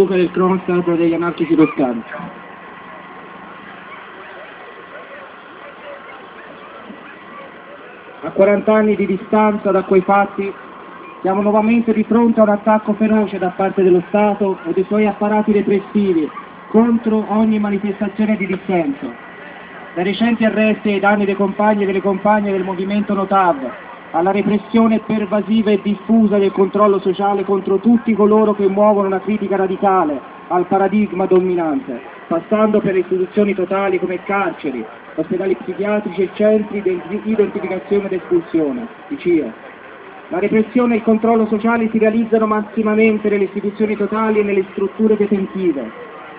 Luca del Kronstadt degli anarchici toscani. A 40 anni di distanza da quei fatti siamo nuovamente di fronte a un attacco feroce da parte dello Stato e dei suoi apparati repressivi contro ogni manifestazione di dissenso. Dai recenti arresti ai danni dei compagni e delle compagne del movimento Notav, alla repressione pervasiva e diffusa del controllo sociale contro tutti coloro che muovono una critica radicale al paradigma dominante, passando per le istituzioni totali come carceri, ospedali psichiatrici e centri di identificazione ed espulsione, i CIE. La repressione e il controllo sociale si realizzano massimamente nelle istituzioni totali e nelle strutture detentive.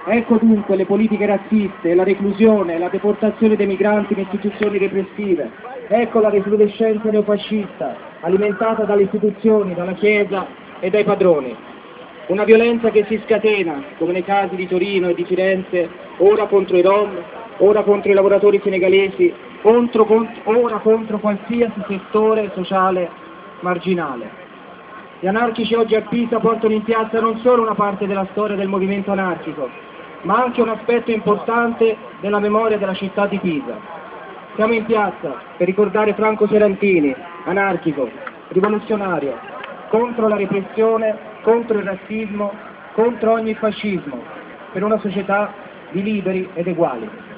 Ecco dunque le politiche razziste, la reclusione, la deportazione dei migranti in istituzioni repressive, Ecco la recrudescenza neofascista, alimentata dalle istituzioni, dalla Chiesa e dai padroni. Una violenza che si scatena, come nei casi di Torino e di Firenze, ora contro i Rom, ora contro i lavoratori senegalesi, contro, contro, ora contro qualsiasi settore sociale marginale. Gli anarchici oggi a Pisa portano in piazza non solo una parte della storia del movimento anarchico, ma anche un aspetto importante della memoria della città di Pisa. Siamo in piazza per ricordare Franco Serantini, anarchico, rivoluzionario, contro la repressione, contro il razzismo, contro ogni fascismo, per una società di liberi ed eguali.